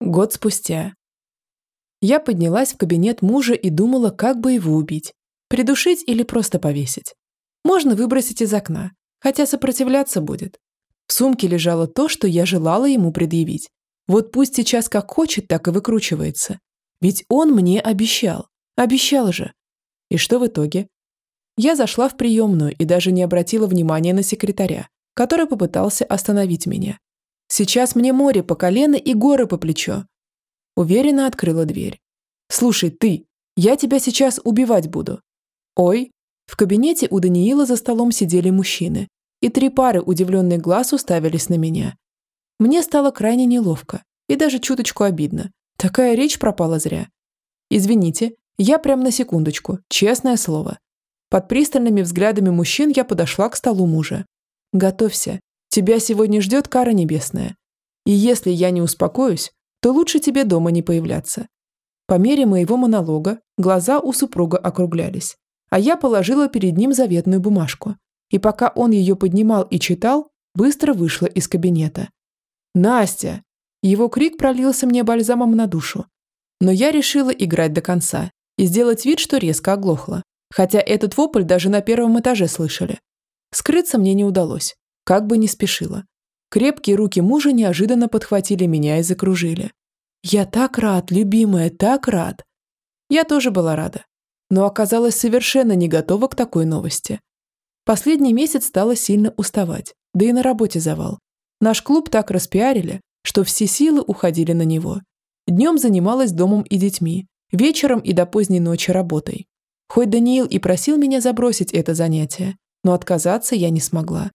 Год спустя. Я поднялась в кабинет мужа и думала, как бы его убить. Придушить или просто повесить. Можно выбросить из окна, хотя сопротивляться будет. В сумке лежало то, что я желала ему предъявить. Вот пусть сейчас как хочет, так и выкручивается. Ведь он мне обещал. Обещал же. И что в итоге? Я зашла в приемную и даже не обратила внимания на секретаря, который попытался остановить меня. Сейчас мне море по колено и горы по плечо. Уверенно открыла дверь. «Слушай, ты, я тебя сейчас убивать буду». «Ой». В кабинете у Даниила за столом сидели мужчины, и три пары удивленных глаз уставились на меня. Мне стало крайне неловко и даже чуточку обидно. Такая речь пропала зря. «Извините, я прям на секундочку, честное слово». Под пристальными взглядами мужчин я подошла к столу мужа. «Готовься, Тебя сегодня ждет кара небесная. И если я не успокоюсь, то лучше тебе дома не появляться. По мере моего монолога глаза у супруга округлялись, а я положила перед ним заветную бумажку. И пока он ее поднимал и читал, быстро вышла из кабинета. «Настя!» Его крик пролился мне бальзамом на душу. Но я решила играть до конца и сделать вид, что резко оглохла. Хотя этот вопль даже на первом этаже слышали. Скрыться мне не удалось как бы не спешила. Крепкие руки мужа неожиданно подхватили меня и закружили. «Я так рад, любимая, так рад!» Я тоже была рада, но оказалась совершенно не готова к такой новости. Последний месяц стала сильно уставать, да и на работе завал. Наш клуб так распиарили, что все силы уходили на него. Днем занималась домом и детьми, вечером и до поздней ночи работой. Хоть Даниил и просил меня забросить это занятие, но отказаться я не смогла.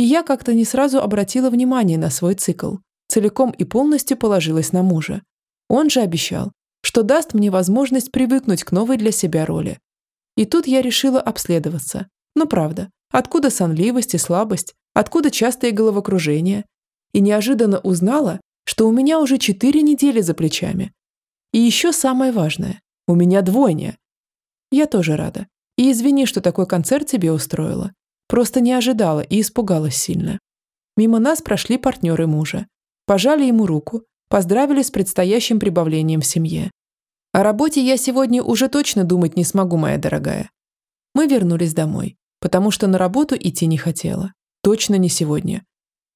И я как-то не сразу обратила внимание на свой цикл, целиком и полностью положилась на мужа. Он же обещал, что даст мне возможность привыкнуть к новой для себя роли. И тут я решила обследоваться. Но правда, откуда сонливость и слабость, откуда частые головокружения? И неожиданно узнала, что у меня уже четыре недели за плечами. И еще самое важное, у меня двойня. Я тоже рада. И извини, что такой концерт тебе устроила. Просто не ожидала и испугалась сильно. Мимо нас прошли партнеры мужа. Пожали ему руку, поздравили с предстоящим прибавлением в семье. О работе я сегодня уже точно думать не смогу, моя дорогая. Мы вернулись домой, потому что на работу идти не хотела. Точно не сегодня.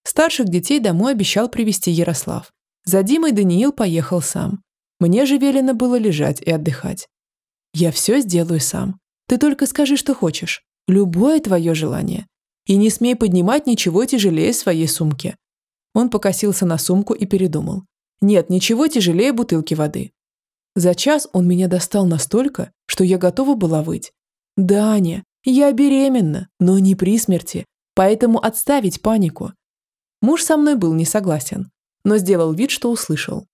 Старших детей домой обещал привезти Ярослав. За Димой Даниил поехал сам. Мне же велено было лежать и отдыхать. Я все сделаю сам. Ты только скажи, что хочешь. Любое твое желание. И не смей поднимать ничего тяжелее своей сумки. Он покосился на сумку и передумал. Нет, ничего тяжелее бутылки воды. За час он меня достал настолько, что я готова была выть. «Даня, я беременна, но не при смерти, поэтому отставить панику». Муж со мной был не согласен, но сделал вид, что услышал.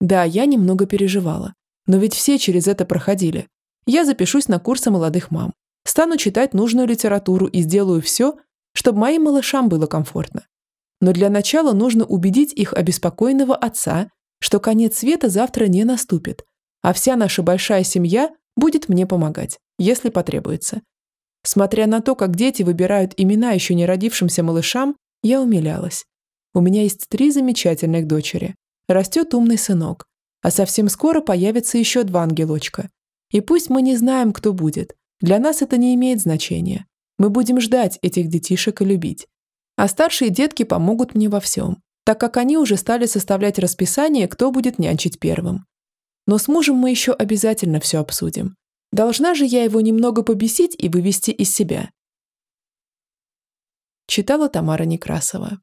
Да, я немного переживала, но ведь все через это проходили. Я запишусь на курсы молодых мам, Стану читать нужную литературу и сделаю все, чтобы моим малышам было комфортно. Но для начала нужно убедить их обеспокоенного отца, что конец света завтра не наступит, а вся наша большая семья будет мне помогать, если потребуется. Смотря на то, как дети выбирают имена еще не родившимся малышам, я умилялась. У меня есть три замечательных дочери. Растет умный сынок. А совсем скоро появится еще два ангелочка. И пусть мы не знаем, кто будет, для нас это не имеет значения. Мы будем ждать этих детишек и любить. А старшие детки помогут мне во всем, так как они уже стали составлять расписание, кто будет нянчить первым. Но с мужем мы еще обязательно все обсудим. Должна же я его немного побесить и вывести из себя. Читала Тамара Некрасова.